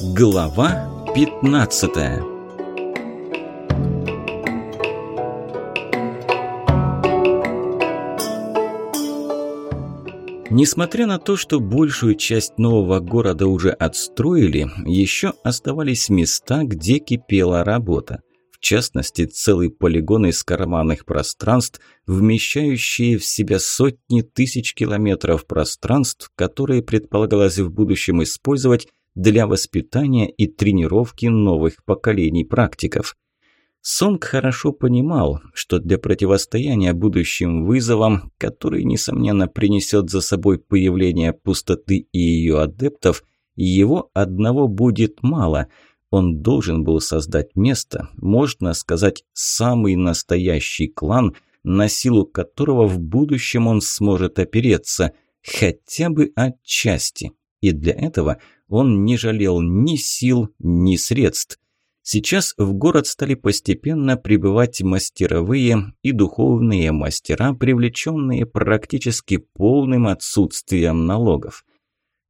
Глава 15 Несмотря на то, что большую часть нового города уже отстроили, еще оставались места, где кипела работа. В частности, целый полигон из карманных пространств, вмещающие в себя сотни тысяч километров пространств, которые предполагалось в будущем использовать для воспитания и тренировки новых поколений практиков. Сонг хорошо понимал, что для противостояния будущим вызовам, которые, несомненно, принесет за собой появление пустоты и ее адептов, его одного будет мало. Он должен был создать место, можно сказать, самый настоящий клан, на силу которого в будущем он сможет опереться, хотя бы отчасти. И для этого – он не жалел ни сил, ни средств. Сейчас в город стали постепенно прибывать мастеровые и духовные мастера, привлеченные практически полным отсутствием налогов.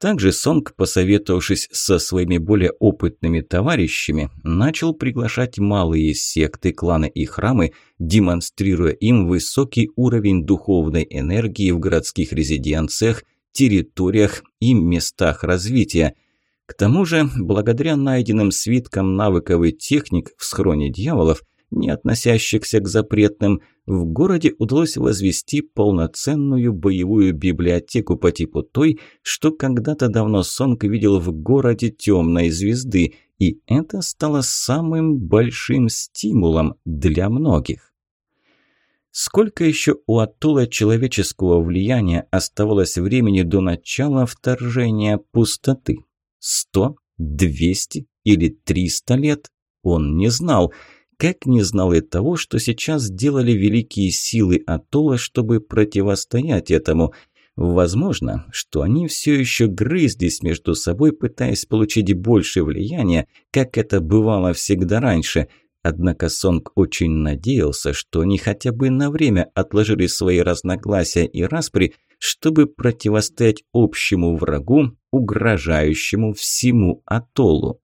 Также Сонг, посоветовавшись со своими более опытными товарищами, начал приглашать малые секты, кланы и храмы, демонстрируя им высокий уровень духовной энергии в городских резиденциях территориях и местах развития. К тому же, благодаря найденным свиткам навыковый техник в схроне дьяволов, не относящихся к запретным, в городе удалось возвести полноценную боевую библиотеку по типу той, что когда-то давно Сонг видел в городе темной звезды, и это стало самым большим стимулом для многих. Сколько еще у Атула человеческого влияния оставалось времени до начала вторжения пустоты? Сто? Двести? Или триста лет? Он не знал. Как не знал и того, что сейчас делали великие силы Атула, чтобы противостоять этому – Возможно, что они все еще грызлись между собой, пытаясь получить больше влияния, как это бывало всегда раньше. Однако Сонг очень надеялся, что они хотя бы на время отложили свои разногласия и распри, чтобы противостоять общему врагу, угрожающему всему атоллу.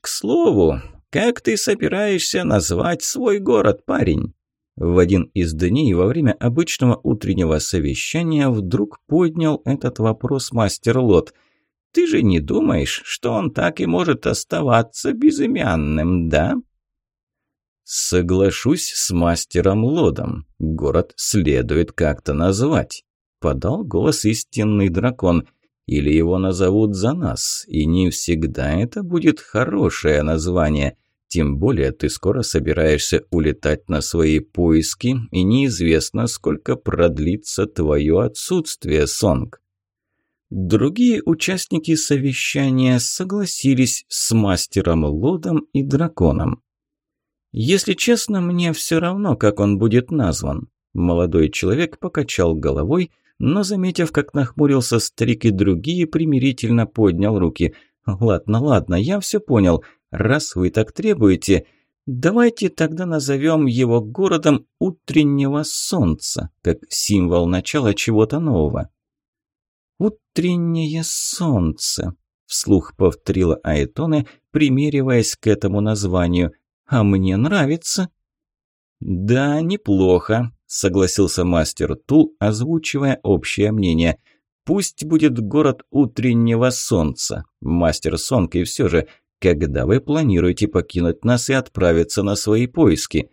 «К слову, как ты собираешься назвать свой город, парень?» В один из дней во время обычного утреннего совещания вдруг поднял этот вопрос мастер Лот – ты же не думаешь, что он так и может оставаться безымянным, да? Соглашусь с мастером Лодом. Город следует как-то назвать. Подал голос истинный дракон. Или его назовут за нас. И не всегда это будет хорошее название. Тем более ты скоро собираешься улетать на свои поиски, и неизвестно, сколько продлится твое отсутствие, Сонг. Другие участники совещания согласились с мастером Лодом и драконом. «Если честно, мне все равно, как он будет назван». Молодой человек покачал головой, но, заметив, как нахмурился старик и другие, примирительно поднял руки. «Ладно, ладно, я все понял. Раз вы так требуете, давайте тогда назовем его городом утреннего солнца, как символ начала чего-то нового». «Утреннее солнце», – вслух повторила Айтоне, примериваясь к этому названию. «А мне нравится». «Да, неплохо», – согласился мастер Тул, озвучивая общее мнение. «Пусть будет город утреннего солнца. Мастер Сонг, и все же, когда вы планируете покинуть нас и отправиться на свои поиски?»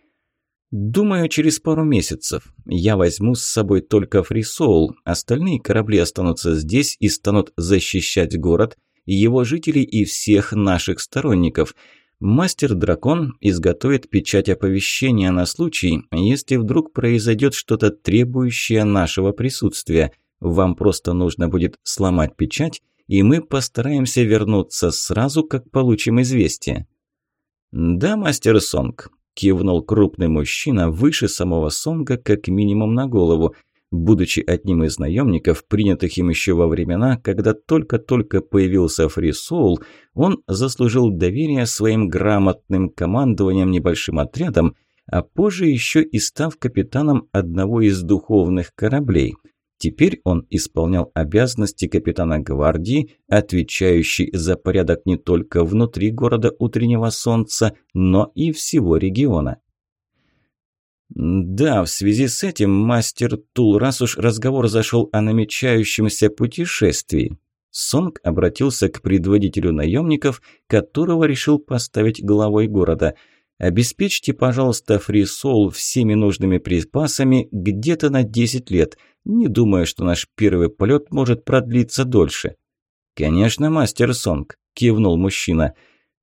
Думаю, через пару месяцев я возьму с собой только фрисол, остальные корабли останутся здесь и станут защищать город, его жителей и всех наших сторонников. Мастер-дракон изготовит печать оповещения на случай, если вдруг произойдет что-то требующее нашего присутствия. Вам просто нужно будет сломать печать, и мы постараемся вернуться сразу, как получим известие. «Да, мастер Сонг, Кивнул крупный мужчина выше самого Сонга как минимум на голову, будучи одним из наемников, принятых им еще во времена, когда только-только появился Фрисоул, он заслужил доверие своим грамотным командованием небольшим отрядом, а позже еще и став капитаном одного из духовных кораблей – Теперь он исполнял обязанности капитана гвардии, отвечающий за порядок не только внутри города утреннего солнца, но и всего региона. «Да, в связи с этим, мастер Тул, раз уж разговор зашел о намечающемся путешествии», Сонг обратился к предводителю наемников, которого решил поставить главой города. «Обеспечьте, пожалуйста, Фрисол всеми нужными припасами где-то на 10 лет». Не думаю, что наш первый полет может продлиться дольше». «Конечно, мастер Сонг», – кивнул мужчина.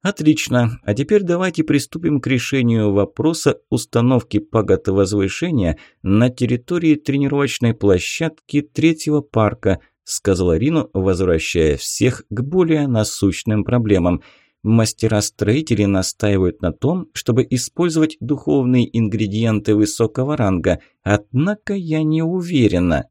«Отлично. А теперь давайте приступим к решению вопроса установки пагота-возвышения на территории тренировочной площадки третьего парка», – сказала Рину, возвращая всех к более насущным проблемам – Мастера строители настаивают на том, чтобы использовать духовные ингредиенты высокого ранга, однако я не уверена.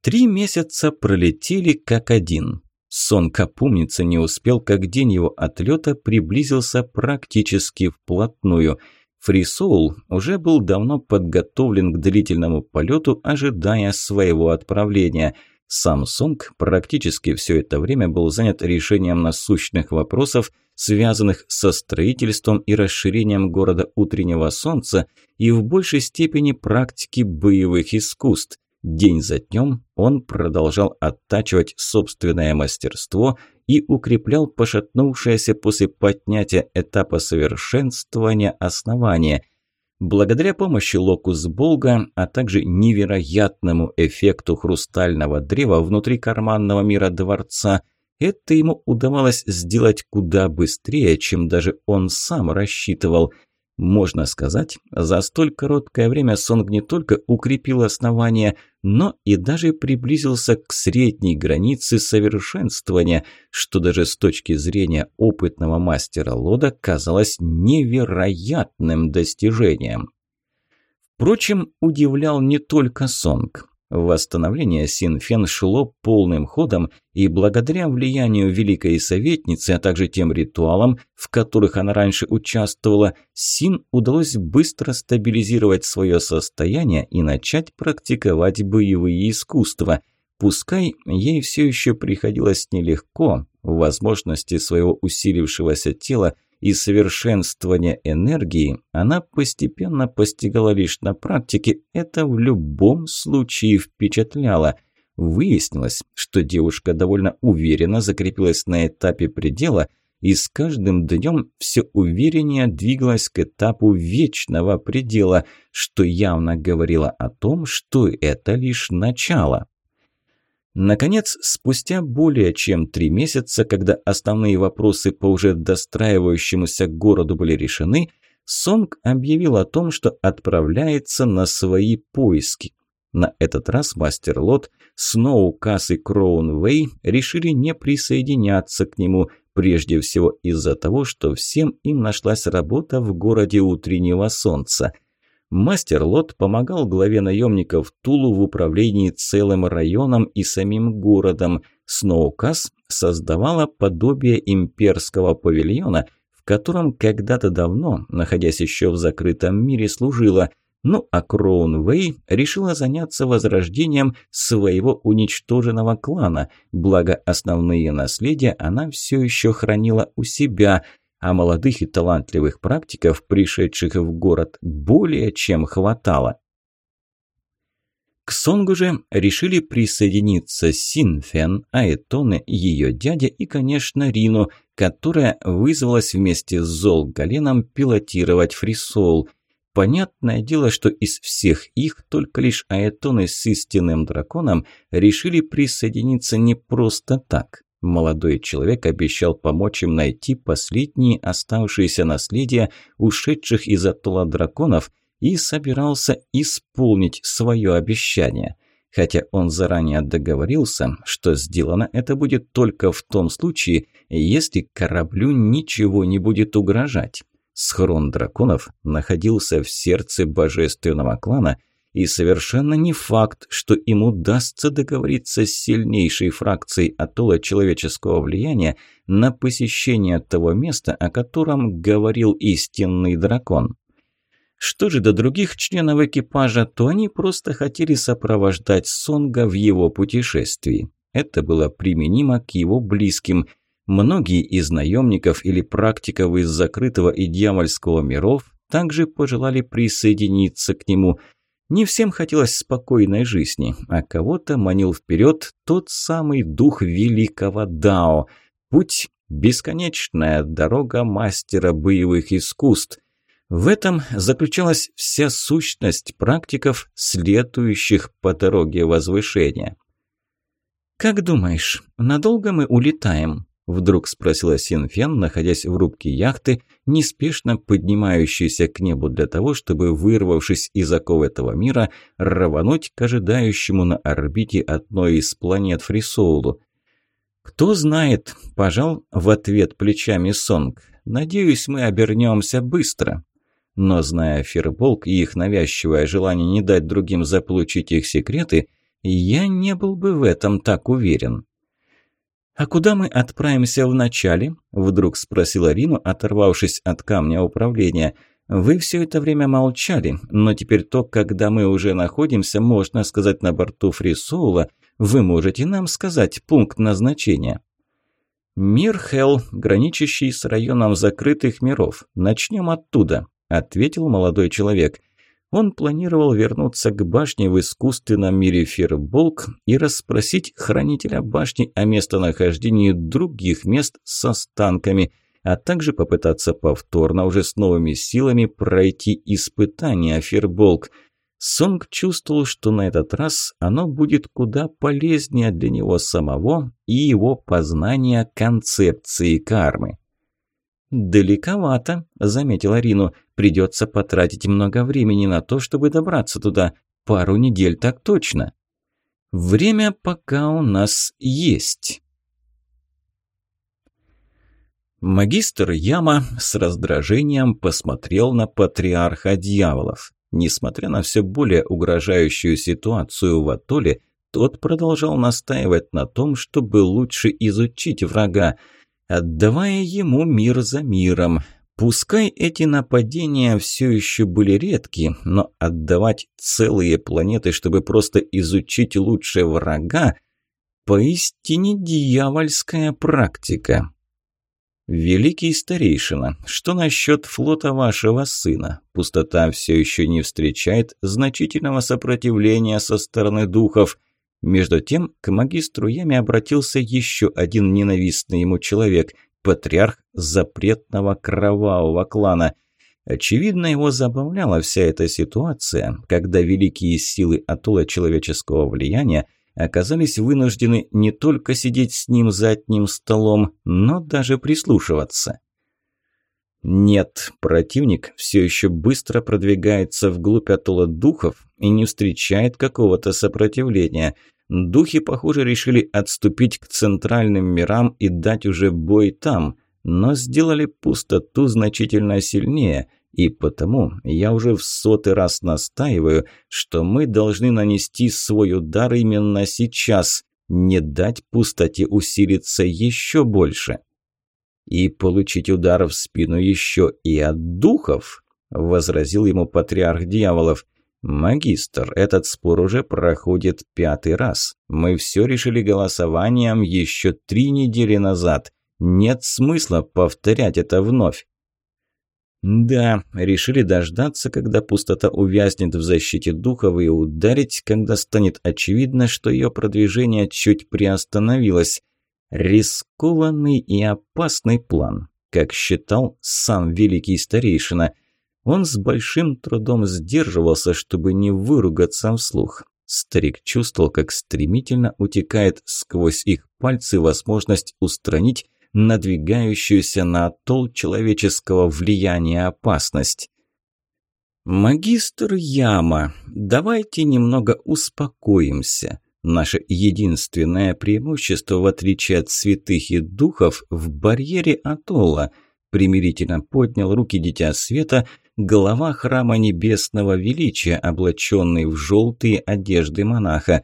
Три месяца пролетели как один. Сон помнится не успел, как день его отлета приблизился практически вплотную. Фрисоул уже был давно подготовлен к длительному полету, ожидая своего отправления – Samsung практически все это время был занят решением насущных вопросов, связанных со строительством и расширением города утреннего солнца и в большей степени практики боевых искусств. День за днем он продолжал оттачивать собственное мастерство и укреплял пошатнувшееся после поднятия этапа совершенствования основания – Благодаря помощи локус-болга, а также невероятному эффекту хрустального древа внутри карманного мира дворца, это ему удавалось сделать куда быстрее, чем даже он сам рассчитывал. Можно сказать, за столь короткое время Сонг не только укрепил основания – но и даже приблизился к средней границе совершенствования, что даже с точки зрения опытного мастера Лода казалось невероятным достижением. Впрочем, удивлял не только Сонг. Восстановление Синфен шло полным ходом, и благодаря влиянию Великой Советницы, а также тем ритуалам, в которых она раньше участвовала, Син удалось быстро стабилизировать свое состояние и начать практиковать боевые искусства. Пускай ей все еще приходилось нелегко, возможности своего усилившегося тела – и совершенствования энергии, она постепенно постигала лишь на практике, это в любом случае впечатляло. Выяснилось, что девушка довольно уверенно закрепилась на этапе предела и с каждым днем все увереннее двигалась к этапу вечного предела, что явно говорило о том, что это лишь начало. Наконец, спустя более чем три месяца, когда основные вопросы по уже достраивающемуся городу были решены, Сонг объявил о том, что отправляется на свои поиски. На этот раз мастер Лот, Сноу, Касс и Кроунвей решили не присоединяться к нему, прежде всего из-за того, что всем им нашлась работа в городе утреннего солнца. Мастер Лот помогал главе наемников Тулу в управлении целым районом и самим городом. Сноукас создавала подобие имперского павильона, в котором когда-то давно, находясь еще в закрытом мире, служила. Ну а Кроунвей решила заняться возрождением своего уничтоженного клана, благо основные наследия она все еще хранила у себя – а молодых и талантливых практиков, пришедших в город, более чем хватало. К Сонгу же решили присоединиться Синфен, Аэтоне, ее дядя и, конечно, Рину, которая вызвалась вместе с Зол Галеном пилотировать фрисол. Понятное дело, что из всех их только лишь Аэтоны с истинным драконом решили присоединиться не просто так. Молодой человек обещал помочь им найти последние оставшиеся наследия ушедших из Атула драконов и собирался исполнить свое обещание. Хотя он заранее договорился, что сделано это будет только в том случае, если кораблю ничего не будет угрожать. Схрон драконов находился в сердце божественного клана – и совершенно не факт, что им удастся договориться с сильнейшей фракцией атолла человеческого влияния на посещение того места, о котором говорил истинный дракон. Что же до других членов экипажа, то они просто хотели сопровождать Сонга в его путешествии. Это было применимо к его близким. Многие из наемников или практиков из закрытого и дьявольского миров также пожелали присоединиться к нему – не всем хотелось спокойной жизни, а кого-то манил вперед тот самый дух великого Дао. Путь – бесконечная дорога мастера боевых искусств. В этом заключалась вся сущность практиков, следующих по дороге возвышения. «Как думаешь, надолго мы улетаем?» Вдруг спросила Синфен, находясь в рубке яхты, неспешно поднимающейся к небу для того, чтобы, вырвавшись из оков этого мира, рвануть к ожидающему на орбите одной из планет Фрисоулу. «Кто знает», – пожал в ответ плечами Сонг. «Надеюсь, мы обернемся быстро». Но, зная Фирболк и их навязчивое желание не дать другим заполучить их секреты, я не был бы в этом так уверен. «А куда мы отправимся вначале?» – вдруг спросила Рима, оторвавшись от камня управления. «Вы все это время молчали, но теперь то, когда мы уже находимся, можно сказать, на борту Фрисоула, вы можете нам сказать пункт назначения». «Мир Хелл, граничащий с районом закрытых миров. Начнем оттуда», – ответил молодой человек – он планировал вернуться к башне в искусственном мире Фирболк и расспросить хранителя башни о местонахождении других мест с останками, а также попытаться повторно уже с новыми силами пройти испытание Фирболк. Сонг чувствовал, что на этот раз оно будет куда полезнее для него самого и его познания концепции кармы. «Далековато», – заметила Рину. «Придется потратить много времени на то, чтобы добраться туда. Пару недель так точно». «Время пока у нас есть». Магистр Яма с раздражением посмотрел на патриарха дьяволов. Несмотря на все более угрожающую ситуацию в Атоле, тот продолжал настаивать на том, чтобы лучше изучить врага – Отдавая ему мир за миром. Пускай эти нападения все еще были редки, но отдавать целые планеты, чтобы просто изучить лучше врага, поистине дьявольская практика. «Великий старейшина, что насчет флота вашего сына? Пустота все еще не встречает значительного сопротивления со стороны духов». Между тем к магистру Яме обратился еще один ненавистный ему человек, патриарх запретного кровавого клана. Очевидно, его забавляла вся эта ситуация, когда великие силы атула человеческого влияния оказались вынуждены не только сидеть с ним за одним столом, но даже прислушиваться. Нет, противник все еще быстро продвигается вглубь атолла духов и не встречает какого-то сопротивления. Духи, похоже, решили отступить к центральным мирам и дать уже бой там, но сделали пустоту значительно сильнее, и потому я уже в сотый раз настаиваю, что мы должны нанести свой удар именно сейчас, не дать пустоте усилиться еще больше и получить удар в спину еще и от духов», – возразил ему патриарх дьяволов. «Магистр, этот спор уже проходит пятый раз. Мы все решили голосованием еще три недели назад. Нет смысла повторять это вновь». Да, решили дождаться, когда пустота увязнет в защите духов и ударить, когда станет очевидно, что ее продвижение чуть приостановилось. Рискованный и опасный план, как считал сам великий старейшина. Он с большим трудом сдерживался, чтобы не выругаться вслух. Старик чувствовал, как стремительно утекает сквозь их пальцы возможность устранить надвигающуюся на атолл человеческого влияния опасность. «Магистр Яма, давайте немного успокоимся. Наше единственное преимущество, в отличие от святых и духов, в барьере атолла. Примирительно поднял руки Дитя Света, глава храма Небесного Величия, облаченный в желтые одежды монаха.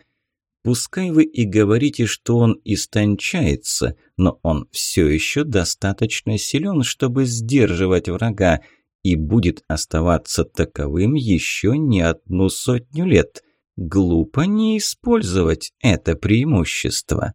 Пускай вы и говорите, что он истончается, но он все еще достаточно силен, чтобы сдерживать врага, и будет оставаться таковым еще не одну сотню лет». Глупо не использовать это преимущество.